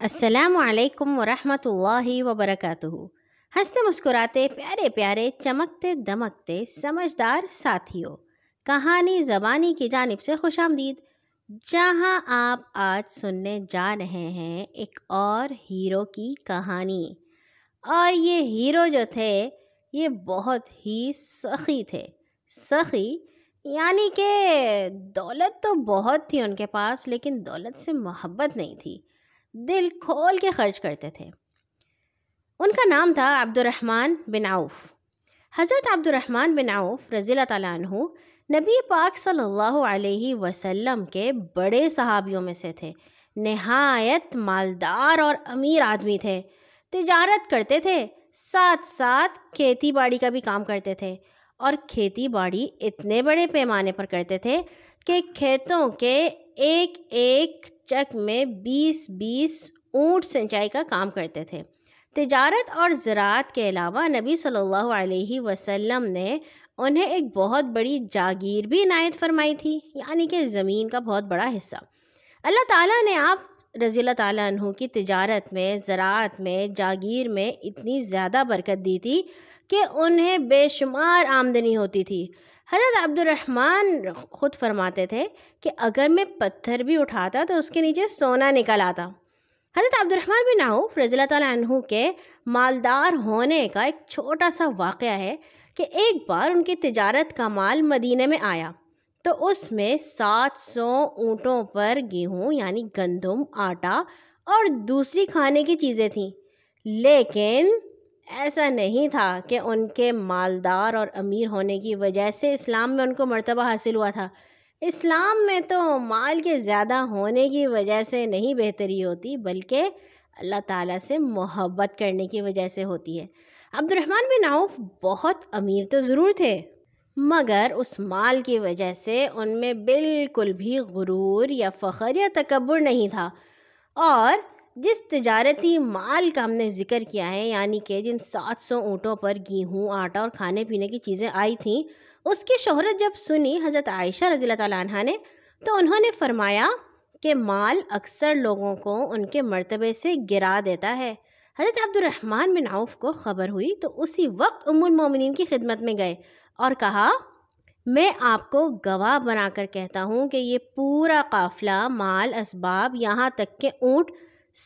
السلام علیکم ورحمۃ اللہ وبرکاتہ۔ ہنستے مسکراتے، پیارے پیارے، چمکتے دمکتے، سمجھدار ساتھیوں، کہانی زبانی کی جانب سے خوش آمدید۔ جہاں آپ آج سننے جا رہے ہیں ایک اور ہیرو کی کہانی۔ اور یہ ہیرو جو تھے، یہ بہت ہی سخی تھے۔ سخی یعنی کہ دولت تو بہت تھی ان کے پاس، لیکن دولت سے محبت نہیں تھی۔ دل کھول کے خرچ کرتے تھے۔ ان کا نام تھا عبد الرحمن بن عوف۔ حضرت عبد الرحمن بن عوف رضی اللہ تعالیٰ عنہ نبی پاک صلی اللہ علیہ وسلم کے بڑے صحابیوں میں سے تھے۔ نہایت مالدار اور امیر آدمی تھے۔ تجارت کرتے تھے۔ ساتھ ساتھ کھیتی باڑی کا بھی کام کرتے تھے۔ اور کھیتی باڑی اتنے بڑے پیمانے پر کرتے تھے کہ کھیتوں کے ایک ایک چک میں بیس بیس اونٹ سنچائی کا کام کرتے تھے۔ تجارت اور زراعت کے علاوہ نبی صلی اللہ علیہ وسلم نے انہیں ایک بہت بڑی جاگیر بھی عنایت فرمائی تھی یعنی کہ زمین کا بہت بڑا حصہ۔ اللہ تعالیٰ نے آپ رضی اللہ تعالیٰ عنہ کی تجارت میں، زراعت میں، جاگیر میں اتنی زیادہ برکت دی تھی کہ انہیں بے شمار آمدنی ہوتی تھی۔ حضرت عبد الرحمن خود فرماتے تھے کہ اگر میں پتھر بھی اٹھاتا تو اس کے نیچے سونا نکل آتا۔ حضرت عبد الرحمن بن عوف رضی اللہ تعالیٰ عنہ کے مالدار ہونے کا ایک چھوٹا سا واقعہ ہے کہ ایک بار ان کی تجارت کا مال مدینہ میں آیا تو اس میں سات سو اونٹوں پر گیہوں یعنی گندم، آٹا اور دوسری کھانے کی چیزیں تھیں۔ لیکن ایسا نہیں تھا کہ ان کے مالدار اور امیر ہونے کی وجہ سے اسلام میں ان کو مرتبہ حاصل ہوا تھا۔ اسلام میں تو مال کے زیادہ ہونے کی وجہ سے نہیں بہتری ہوتی، بلکہ اللہ تعالیٰ سے محبت کرنے کی وجہ سے ہوتی ہے۔ عبد الرحمن بن عوف بہت امیر تو ضرور تھے، مگر اس مال کی وجہ سے ان میں بالکل بھی غرور یا فخر یا تکبر نہیں تھا۔ اور جس تجارتی مال کا ہم نے ذکر کیا ہے یعنی کہ جن سات سو اونٹوں پر گیہوں، آٹا اور کھانے پینے کی چیزیں آئی تھیں، اس کی شہرت جب سنی حضرت عائشہ رضی اللہ تعالیٰ عنہ نے، تو انہوں نے فرمایا کہ مال اکثر لوگوں کو ان کے مرتبے سے گرا دیتا ہے۔ حضرت عبد الرحمن بن عوف کو خبر ہوئی، تو اسی وقت ام المومنین کی خدمت میں گئے اور کہا، میں آپ کو گواہ بنا کر کہتا ہوں کہ یہ پورا قافلہ مال اسباب یہاں تک کہ اونٹ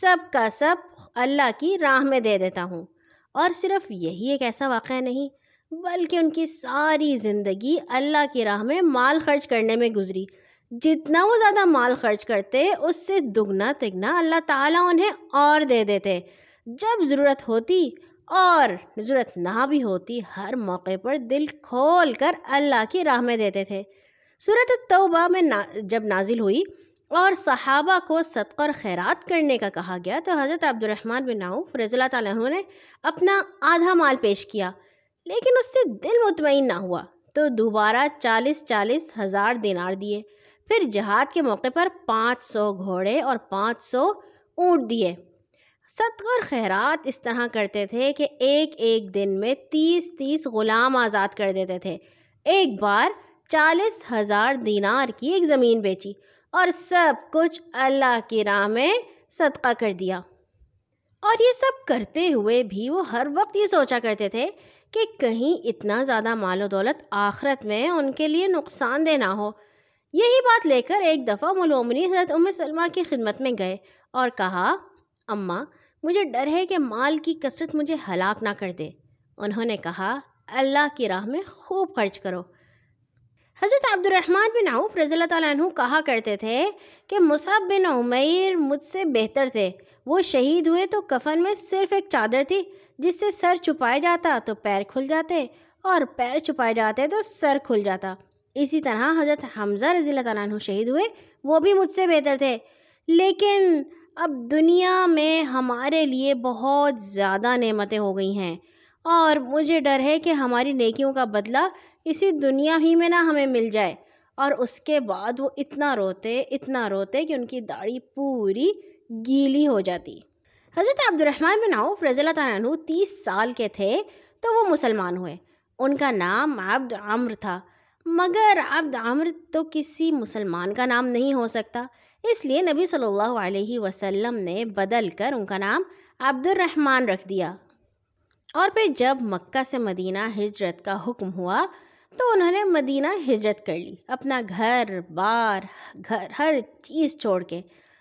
سب کا سب اللہ کی راہ میں دے دیتا ہوں۔ اور صرف یہی ایک ایسا واقعہ نہیں، بلکہ ان کی ساری زندگی اللہ کی راہ میں مال خرچ کرنے میں گزری۔ جتنا وہ زیادہ مال خرچ کرتے، اس سے دگنا تگنا اللہ تعالیٰ انہیں اور دے دیتے۔ جب ضرورت ہوتی اور ضرورت نہ بھی ہوتی، ہر موقع پر دل کھول کر اللہ کی راہ میں دیتے تھے۔ صورت التوبہ میں جب نازل ہوئی اور صحابہ کو صدقہ اور خیرات کرنے کا کہا گیا تو حضرت عبد الرحمن بن عوف رضی اللہ تعالیٰ عنہ نے اپنا آدھا مال پیش کیا، لیکن اس سے دل مطمئن نہ ہوا۔ تو دوبارہ چالیس چالیس ہزار دینار دیے۔ پھر جہاد کے موقع پر پانچ سو گھوڑے اور پانچ سو اونٹ دیے۔ صدقہ اور خیرات اس طرح کرتے تھے کہ ایک ایک دن میں تیس تیس غلام آزاد کر دیتے تھے۔ ایک بار چالیس ہزار دینار کی ایک زمین بیچی۔ اور سب کچھ اللہ کی راہ میں صدقہ کر دیا۔ اور یہ سب کرتے ہوئے بھی وہ ہر وقت یہ سوچا کرتے تھے کہ کہیں اتنا زیادہ مال و دولت آخرت میں ان کے لیے نقصان دہ نہ ہو۔ یہی بات لے کر ایک دفعہ ملومنی حضرت ام سلمہ کی خدمت میں گئے اور کہا، اماں، مجھے ڈر ہے کہ مال کی کثرت مجھے ہلاک نہ کر دے۔ انہوں نے کہا، اللہ کی راہ میں خوب خرچ کرو۔ حضرت عبد الرحمن بن عوف رضی اللہ تعالیٰ عنہ کہا کرتے تھے کہ مصعب بن عمیر مجھ سے بہتر تھے۔ وہ شہید ہوئے تو کفن میں صرف ایک چادر تھی جس سے سر چھپایا جاتا تو پیر کھل جاتے اور پیر چھپائے جاتے تو سر کھل جاتا۔ اسی طرح حضرت حمزہ رضی اللہ تعالیٰ عنہ شہید ہوئے، وہ بھی مجھ سے بہتر تھے۔ لیکن اب دنیا میں ہمارے لیے بہت زیادہ نعمتیں ہو گئی ہیں اور مجھے ڈر ہے کہ ہماری نیکیوں کا بدلہ اسی دنیا ہی میں نہ ہمیں مل جائے۔ اور اس کے بعد وہ اتنا روتے اتنا روتے کہ ان کی داڑھی پوری گیلی ہو جاتی۔ حضرت عبد الرحمن بن عوف رضی اللہ تعالیٰ عنہ تیس سال کے تھے تو وہ مسلمان ہوئے۔ ان کا نام عبد عمر تھا۔ مگر عبد عمر تو کسی مسلمان کا نام نہیں ہو سکتا۔ اس لیے نبی صلی اللہ علیہ وسلم نے بدل کر ان کا نام عبد الرحمن رکھ دیا۔ اور پھر جب مکہ سے مدینہ ہجرت کا حکم ہوا تو انہوں نے مدینہ ہجرت کر لی۔ اپنا گھر، بار، گھر، ہر چیز چھوڑ کے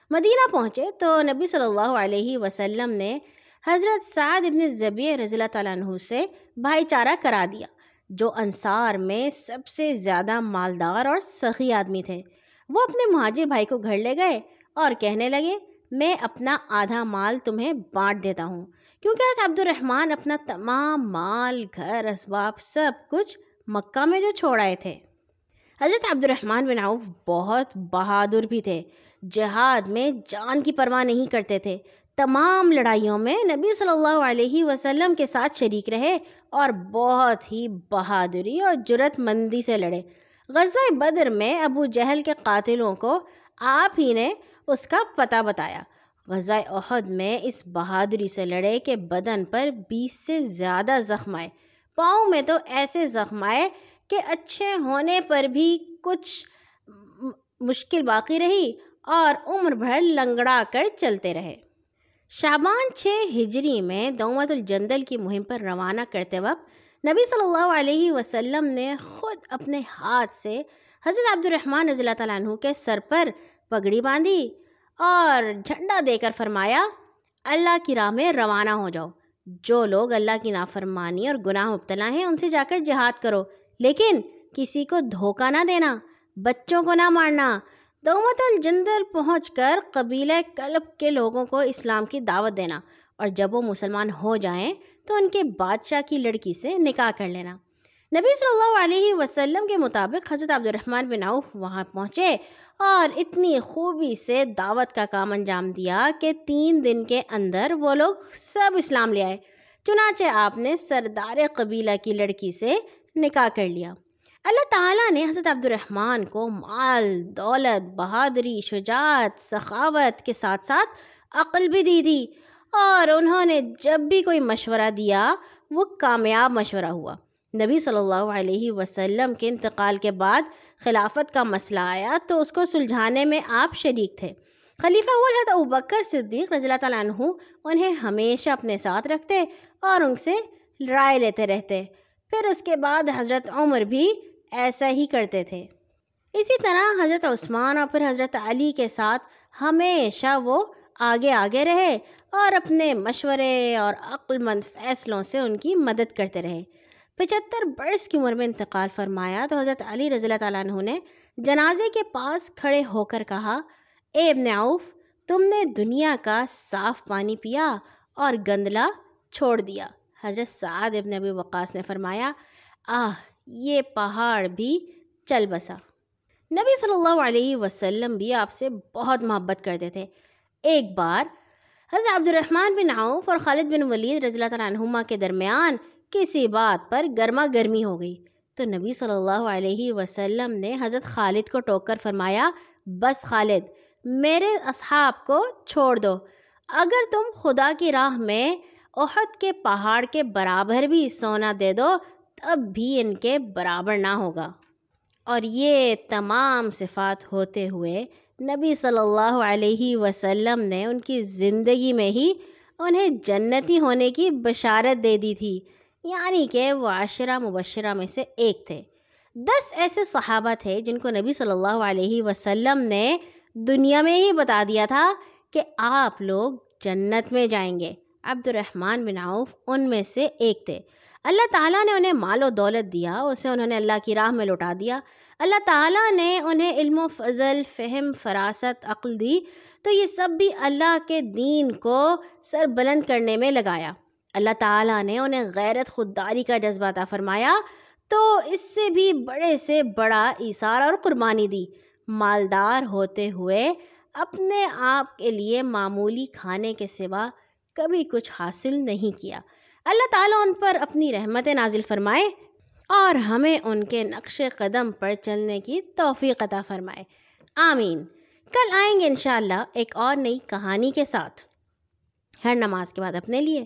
مدینہ پہنچے۔ تو نبی صلی اللہ علیہ وسلم نے حضرت سعد ابن ذبی رضی اللہ تعالیٰ عنہ سے بھائی چارہ کرا دیا، جو انصار میں سب سے زیادہ مالدار اور سخی آدمی تھے۔ وہ اپنے مہاجر بھائی کو گھر لے گئے اور کہنے لگے، میں اپنا آدھا مال تمہیں بانٹ دیتا ہوں۔ کیونکہ عبد الرحمن اپنا تمام مال، گھر، اسباب، سب کچھ مکہ میں جو چھوڑ آئے تھے۔ حضرت عبد الرحمن بن عوف بہت بہادر بھی تھے۔ جہاد میں جان کی پرواہ نہیں کرتے تھے۔ تمام لڑائیوں میں نبی صلی اللہ علیہ وسلم کے ساتھ شریک رہے اور بہت ہی بہادری اور جرت مندی سے لڑے۔ غزوہ بدر میں ابو جہل کے قاتلوں کو آپ ہی نے اس کا پتہ بتایا۔ غزوہ احد میں اس بہادری سے لڑے کہ بدن پر بیس سے زیادہ زخم آئے۔ پاؤں میں تو ایسے زخم آئے کہ اچھے ہونے پر بھی کچھ مشکل باقی رہی اور عمر بھر لنگڑا کر چلتے رہے۔ شابان چھ ہجری میں دومت الجندل کی مہم پر روانہ کرتے وقت نبی صلی اللہ علیہ وسلم نے خود اپنے ہاتھ سے حضرت عبد الرحمن رضی اللہ تعالیٰ عنہ کے سر پر پگڑی باندھی اور جھنڈا دے کر فرمایا، اللہ کی راہ میں روانہ ہو جاؤ۔ جو لوگ اللہ کی نافرمانی اور گناہ مبتلا ہیں، ان سے جا کر جہاد کرو۔ لیکن کسی کو دھوکہ نہ دینا، بچوں کو نہ مارنا۔ دومت الجندل پہنچ کر قبیلہ کلب کے لوگوں کو اسلام کی دعوت دینا اور جب وہ مسلمان ہو جائیں تو ان کے بادشاہ کی لڑکی سے نکاح کر لینا۔ نبی صلی اللہ علیہ وسلم کے مطابق حضرت عبد الرحمن بن عوف وہاں پہنچے اور اتنی خوبی سے دعوت کا کام انجام دیا کہ تین دن کے اندر وہ لوگ سب اسلام لے آئے۔ چنانچہ آپ نے سردار قبیلہ کی لڑکی سے نکاح کر لیا۔ اللہ تعالیٰ نے حضرت عبد الرحمن کو مال، دولت، بہادری، شجاعت، سخاوت کے ساتھ ساتھ عقل بھی دی تھی اور انہوں نے جب بھی کوئی مشورہ دیا وہ کامیاب مشورہ ہوا۔ نبی صلی اللہ علیہ وسلم کے انتقال کے بعد خلافت کا مسئلہ آیا تو اس کو سلجھانے میں آپ شریک تھے۔ خلیفہ ابو بکر صدیق رضی اللہ تعالیٰ عنہ انہیں ہمیشہ اپنے ساتھ رکھتے اور ان سے رائے لیتے رہتے۔ پھر اس کے بعد حضرت عمر بھی ایسا ہی کرتے تھے۔ اسی طرح حضرت عثمان اور پھر حضرت علی کے ساتھ ہمیشہ وہ آگے آگے رہے اور اپنے مشورے اور عقل مند فیصلوں سے ان کی مدد کرتے رہے۔ پچہتر برس کی عمر میں انتقال فرمایا تو حضرت علی رضی اللہ تعالیٰ عنہ نے جنازے کے پاس کھڑے ہو کر کہا، اے ابن عوف، تم نے دنیا کا صاف پانی پیا اور گندلا چھوڑ دیا۔ حضرت سعد ابن ابی وقاص نے فرمایا، آہ، یہ پہاڑ بھی چل بسا۔ نبی صلی اللہ علیہ وسلم بھی آپ سے بہت محبت کرتے تھے۔ ایک بار حضرت عبد الرحمن بن عوف اور خالد بن ولید رضی اللہ تعالیٰ عنہما کے درمیان کسی بات پر گرما گرمی ہو گئی۔ تو نبی صلی اللہ علیہ وسلم نے حضرت خالد کو ٹوک کر فرمایا، بس خالد، میرے اصحاب کو چھوڑ دو۔ اگر تم خدا کی راہ میں احد کے پہاڑ کے برابر بھی سونا دے دو، تب بھی ان کے برابر نہ ہوگا۔ اور یہ تمام صفات ہوتے ہوئے نبی صلی اللہ علیہ وسلم نے ان کی زندگی میں ہی انہیں جنتی ہونے کی بشارت دے دی تھی۔ یعنی کہ وہ عشرہ مبشرہ میں سے ایک تھے۔ دس ایسے صحابہ تھے جن کو نبی صلی اللہ علیہ وسلم نے دنیا میں ہی بتا دیا تھا کہ آپ لوگ جنت میں جائیں گے۔ عبد الرحمن بن عوف ان میں سے ایک تھے۔ اللہ تعالیٰ نے انہیں مال و دولت دیا، اسے انہوں نے اللہ کی راہ میں لوٹا دیا۔ اللہ تعالیٰ نے انہیں علم و فضل، فہم، فراست، عقل دی، تو یہ سب بھی اللہ کے دین کو سر بلند کرنے میں لگایا۔ اللہ تعالیٰ نے انہیں غیرت خودداری کا جذبہ عطا فرمایا، تو اس سے بھی بڑے سے بڑا ایثار اور قربانی دی۔ مالدار ہوتے ہوئے اپنے آپ کے لیے معمولی کھانے کے سوا کبھی کچھ حاصل نہیں کیا۔ اللہ تعالیٰ ان پر اپنی رحمت نازل فرمائے اور ہمیں ان کے نقش قدم پر چلنے کی توفیق عطا فرمائے۔ آمین۔ کل آئیں گے انشاءاللہ ایک اور نئی کہانی کے ساتھ۔ ہر نماز کے بعد اپنے لیے۔